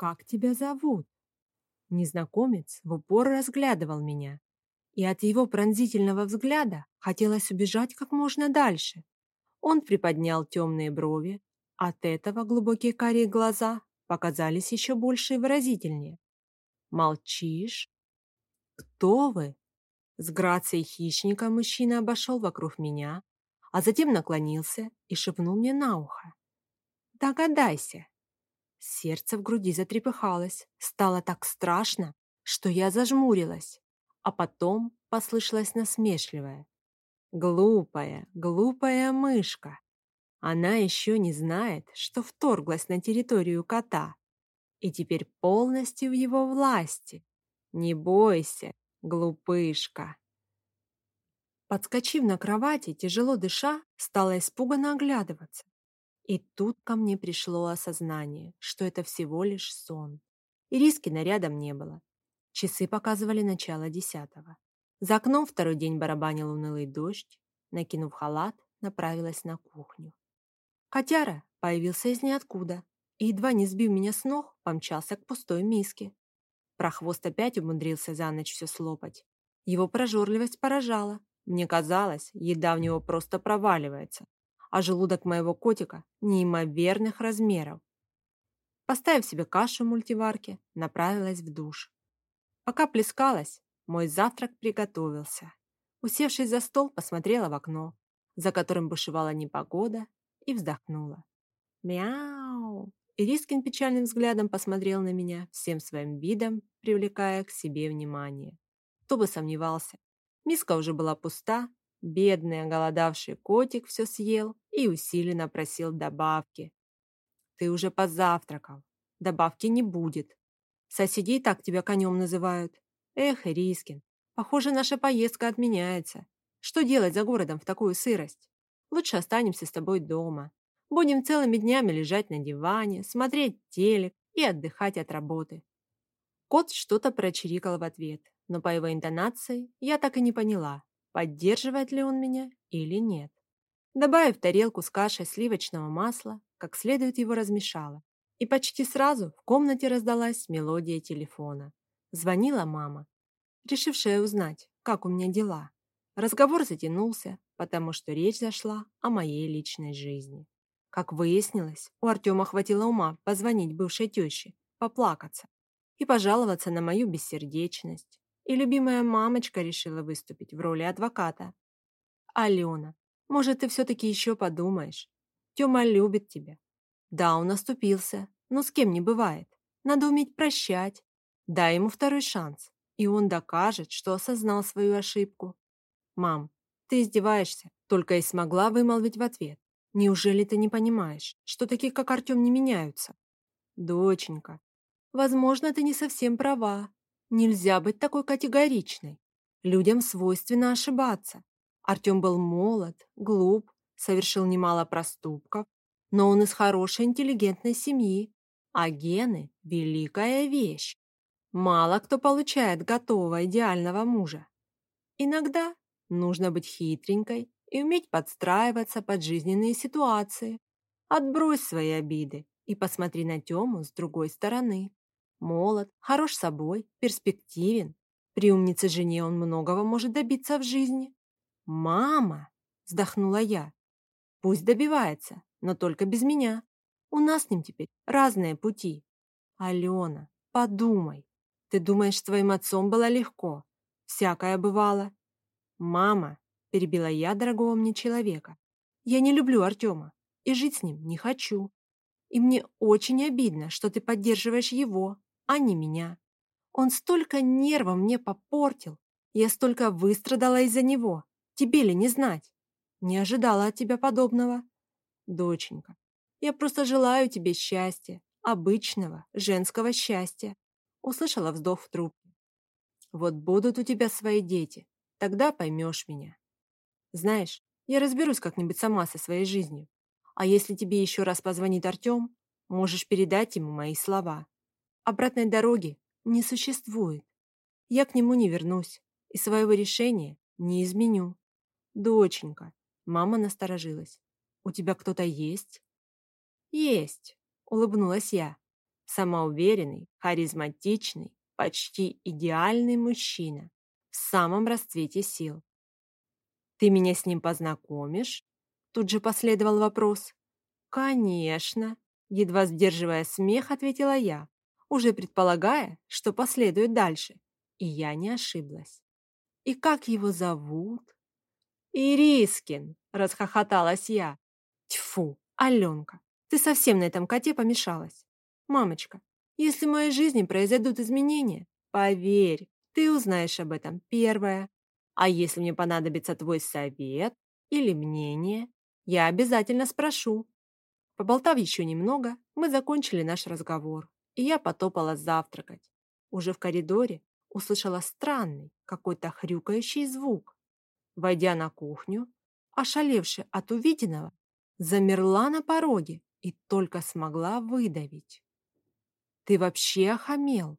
как тебя зовут?» Незнакомец в упор разглядывал меня, и от его пронзительного взгляда хотелось убежать как можно дальше. Он приподнял темные брови, от этого глубокие карие глаза показались еще больше и выразительнее. «Молчишь? Кто вы?» С грацией хищника мужчина обошел вокруг меня, а затем наклонился и шепнул мне на ухо. «Догадайся». Сердце в груди затрепыхалось, стало так страшно, что я зажмурилась, а потом послышалось насмешливое. «Глупая, глупая мышка! Она еще не знает, что вторглась на территорию кота и теперь полностью в его власти. Не бойся, глупышка!» Подскочив на кровати, тяжело дыша, стала испуганно оглядываться. И тут ко мне пришло осознание, что это всего лишь сон. И риски рядом не было. Часы показывали начало десятого. За окном второй день барабанил унылый дождь. Накинув халат, направилась на кухню. Котяра появился из ниоткуда и, едва не сбив меня с ног, помчался к пустой миске. Прохвост опять умудрился за ночь все слопать. Его прожорливость поражала. Мне казалось, еда в него просто проваливается, а желудок моего котика неимоверных размеров. Поставив себе кашу в мультиварке, направилась в душ. Пока плескалась, мой завтрак приготовился. Усевшись за стол, посмотрела в окно, за которым бушевала непогода, и вздохнула. «Мяу!» Ирискин печальным взглядом посмотрел на меня, всем своим видом привлекая к себе внимание. Кто бы сомневался. Миска уже была пуста, бедный оголодавший котик все съел и усиленно просил добавки. «Ты уже позавтракал. Добавки не будет. Соседи и так тебя конем называют. Эх, Ирискин, похоже, наша поездка отменяется. Что делать за городом в такую сырость? Лучше останемся с тобой дома. Будем целыми днями лежать на диване, смотреть телек и отдыхать от работы. Кот что-то прочирикал в ответ, но по его интонации я так и не поняла, поддерживает ли он меня или нет. Добавив тарелку с кашей сливочного масла, как следует его размешала. И почти сразу в комнате раздалась мелодия телефона. Звонила мама, решившая узнать, как у меня дела. Разговор затянулся, потому что речь зашла о моей личной жизни. Как выяснилось, у Артема хватило ума позвонить бывшей теще, поплакаться и пожаловаться на мою бессердечность. И любимая мамочка решила выступить в роли адвоката. «Алена, может, ты все-таки еще подумаешь? Тема любит тебя». Да, он оступился, но с кем не бывает. Надо уметь прощать. Дай ему второй шанс, и он докажет, что осознал свою ошибку. «Мам, ты издеваешься?» Только и смогла вымолвить в ответ. Неужели ты не понимаешь, что такие, как Артем, не меняются? Доченька, возможно, ты не совсем права. Нельзя быть такой категоричной. Людям свойственно ошибаться. Артем был молод, глуп, совершил немало проступков, но он из хорошей интеллигентной семьи, а гены – великая вещь. Мало кто получает готового идеального мужа. Иногда нужно быть хитренькой и уметь подстраиваться под жизненные ситуации. Отбрось свои обиды и посмотри на Тему с другой стороны. Молод, хорош собой, перспективен. При умнице жене он многого может добиться в жизни. «Мама!» – вздохнула я. «Пусть добивается, но только без меня. У нас с ним теперь разные пути. Алена, подумай. Ты думаешь, с твоим отцом было легко? Всякое бывало. Мама, перебила я дорогого мне человека. Я не люблю Артема и жить с ним не хочу. И мне очень обидно, что ты поддерживаешь его, а не меня. Он столько нервов мне попортил. Я столько выстрадала из-за него. Тебе ли не знать? Не ожидала от тебя подобного. Доченька, я просто желаю тебе счастья, обычного женского счастья. Услышала вздох в трубке. Вот будут у тебя свои дети, тогда поймешь меня. Знаешь, я разберусь как-нибудь сама со своей жизнью. А если тебе еще раз позвонит Артем, можешь передать ему мои слова. Обратной дороги не существует. Я к нему не вернусь и своего решения не изменю. Доченька, мама насторожилась. У тебя кто-то есть? Есть, улыбнулась я. Самоуверенный, харизматичный, почти идеальный мужчина в самом расцвете сил. «Ты меня с ним познакомишь?» Тут же последовал вопрос. «Конечно!» Едва сдерживая смех, ответила я, уже предполагая, что последует дальше. И я не ошиблась. «И как его зовут?» «Ирискин!» – расхохоталась я. «Тьфу, Аленка, ты совсем на этом коте помешалась. Мамочка, если в моей жизни произойдут изменения, поверь, ты узнаешь об этом первое. А если мне понадобится твой совет или мнение, я обязательно спрошу. Поболтав еще немного, мы закончили наш разговор, и я потопала завтракать. Уже в коридоре услышала странный, какой-то хрюкающий звук. Войдя на кухню, ошалевшая от увиденного, замерла на пороге и только смогла выдавить. «Ты вообще охамел?»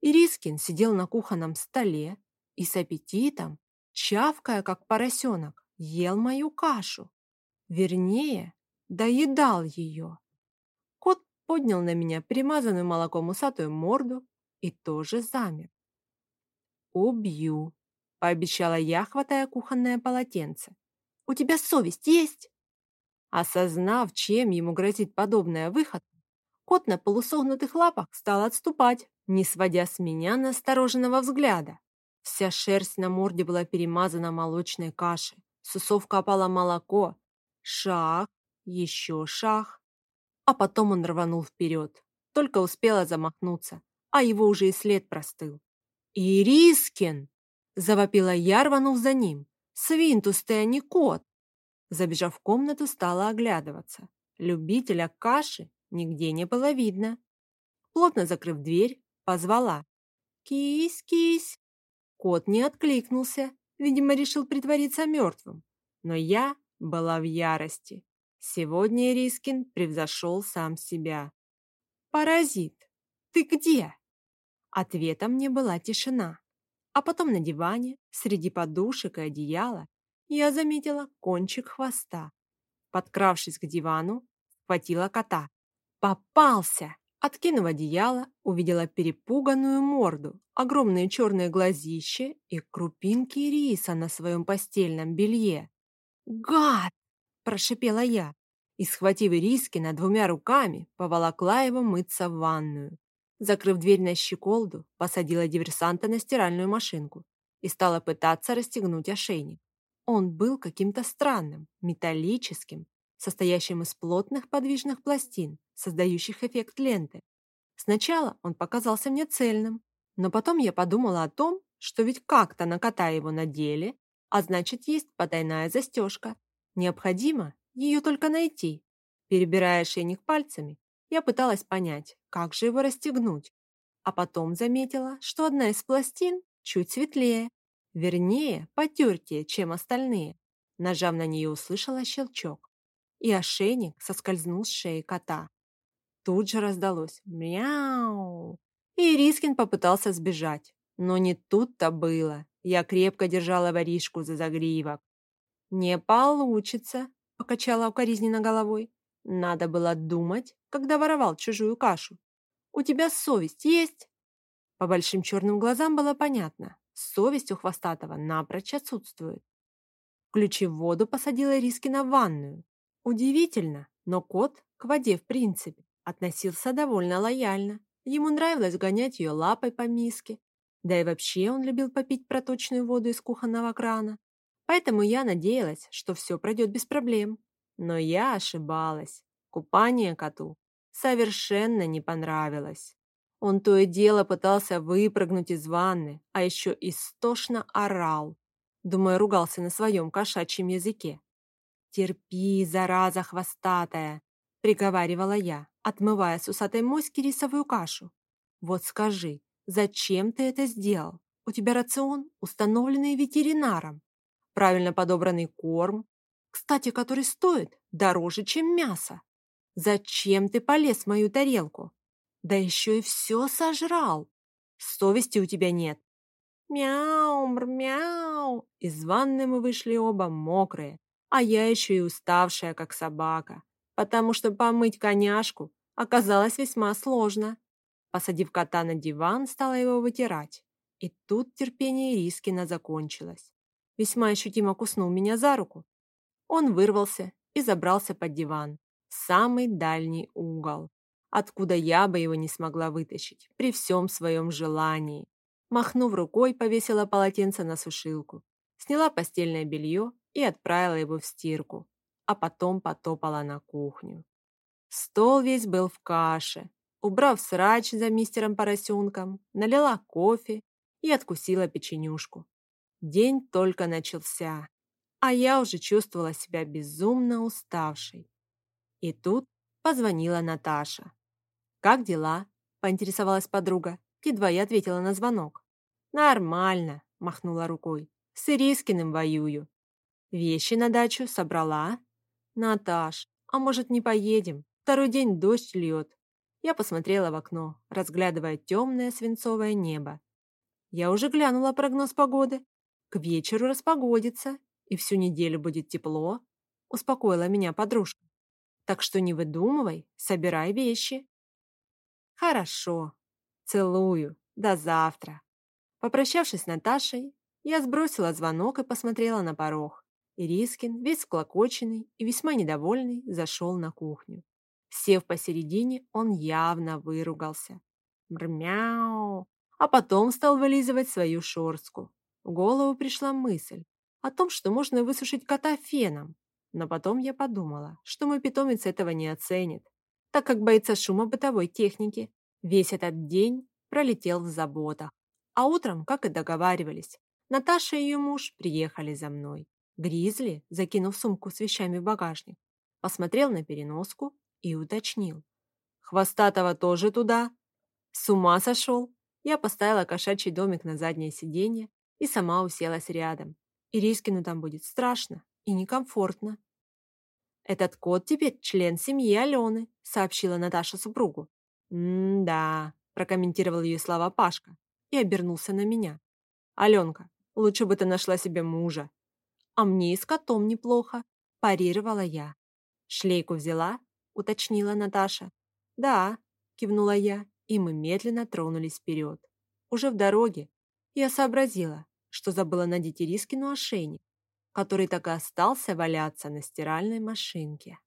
Ирискин сидел на кухонном столе и с аппетитом, чавкая, как поросенок, ел мою кашу. Вернее, доедал ее. Кот поднял на меня примазанную молоком усатую морду и тоже замер. «Убью», — пообещала я, хватая кухонное полотенце. «У тебя совесть есть?» Осознав, чем ему грозит подобная выходка, кот на полусогнутых лапах стал отступать, не сводя с меня настороженного взгляда. Вся шерсть на морде была перемазана молочной кашей, с усов капало молоко. Шаг, еще шаг. А потом он рванул вперед. Только успела замахнуться, а его уже и след простыл. «Ирискин!» – завопила я, рванув за ним. «Свинтус ты, а не кот!» Забежав в комнату, стала оглядываться. Любителя каши нигде не было видно. Плотно закрыв дверь, позвала. «Кись-кись!» Кот не откликнулся, видимо, решил притвориться мертвым. Но я была в ярости. Сегодня Рискин превзошел сам себя. «Паразит, ты где?» Ответом мне была тишина. А потом на диване, среди подушек и одеяла, я заметила кончик хвоста. Подкравшись к дивану, схватила кота. «Попался!» Откинув одеяло, увидела перепуганную морду, огромные черные глазища и крупинки риса на своем постельном белье. «Гад!» – прошипела я и, схватив Рискина двумя руками, поволокла его мыться в ванную. Закрыв дверь на щеколду, посадила диверсанта на стиральную машинку и стала пытаться расстегнуть ошейник. Он был каким-то странным, металлическим, состоящим из плотных подвижных пластин, создающих эффект ленты. Сначала он показался мне цельным, но потом я подумала о том, что ведь как-то на его надели, а значит есть потайная застежка. Необходимо ее только найти. Перебирая шейник пальцами, я пыталась понять, как же его расстегнуть. А потом заметила, что одна из пластин чуть светлее, вернее, потертее, чем остальные. Нажав на нее, услышала щелчок и ошейник соскользнул с шеи кота. Тут же раздалось «Мяу!» И Рискин попытался сбежать. Но не тут-то было. Я крепко держала воришку за загривок. «Не получится», — покачала укоризненно головой. «Надо было думать, когда воровал чужую кашу. У тебя совесть есть?» По большим черным глазам было понятно. Совесть у Хвостатого напрочь отсутствует. Включив воду, посадила Рискина в ванную. Удивительно, но кот к воде в принципе относился довольно лояльно. Ему нравилось гонять ее лапой по миске. Да и вообще он любил попить проточную воду из кухонного крана. Поэтому я надеялась, что все пройдет без проблем. Но я ошибалась. Купание коту совершенно не понравилось. Он то и дело пытался выпрыгнуть из ванны, а еще истошно орал. Думаю, ругался на своем кошачьем языке. «Терпи, зараза хвостатая!» — приговаривала я, отмывая с усатой моськи рисовую кашу. «Вот скажи, зачем ты это сделал? У тебя рацион, установленный ветеринаром, правильно подобранный корм, кстати, который стоит дороже, чем мясо. Зачем ты полез в мою тарелку? Да еще и все сожрал. Совести у тебя нет. Мяу, мяу. Из ванны мы вышли оба мокрые, а я еще и уставшая, как собака, потому что помыть коняшку оказалось весьма сложно. Посадив кота на диван, стала его вытирать. И тут терпение Рискина закончилось. Весьма ощутимо куснул меня за руку. Он вырвался и забрался под диван, в самый дальний угол, откуда я бы его не смогла вытащить при всем своем желании. Махнув рукой, повесила полотенце на сушилку, сняла постельное белье и отправила его в стирку, а потом потопала на кухню. Стол весь был в каше. Убрав срач за мистером Поросенком, налила кофе и откусила печенюшку. День только начался, а я уже чувствовала себя безумно уставшей. И тут позвонила Наташа. «Как дела?» – поинтересовалась подруга. Едва я ответила на звонок. «Нормально», – махнула рукой. «С Ирискиным воюю». «Вещи на дачу собрала?» «Наташ, а может не поедем? Второй день дождь льет». Я посмотрела в окно, разглядывая темное свинцовое небо. Я уже глянула прогноз погоды. К вечеру распогодится, и всю неделю будет тепло, успокоила меня подружка. Так что не выдумывай, собирай вещи. Хорошо. Целую. До завтра. Попрощавшись с Наташей, я сбросила звонок и посмотрела на порог. Ирискин, весь склокоченный и весьма недовольный, зашел на кухню. Сев посередине, он явно выругался. Мрмяу! А потом стал вылизывать свою шорстку. В голову пришла мысль о том, что можно высушить кота феном. Но потом я подумала, что мой питомец этого не оценит, так как боится шума бытовой техники. Весь этот день пролетел в заботах. А утром, как и договаривались, Наташа и ее муж приехали за мной. Гризли, закинув сумку с вещами в багажник, посмотрел на переноску и уточнил. «Хвостатого тоже туда?» «С ума сошел?» Я поставила кошачий домик на заднее сиденье и сама уселась рядом. И Рискину там будет страшно и некомфортно. «Этот кот теперь член семьи Алены», — сообщила Наташа супругу. «М-да», — прокомментировал ее слова Пашка и обернулся на меня. «Аленка, лучше бы ты нашла себе мужа». «А мне и с котом неплохо», – парировала я. «Шлейку взяла?» – уточнила Наташа. «Да», – кивнула я, и мы медленно тронулись вперед. Уже в дороге я сообразила, что забыла надеть Ирискину ошейник, который так и остался валяться на стиральной машинке.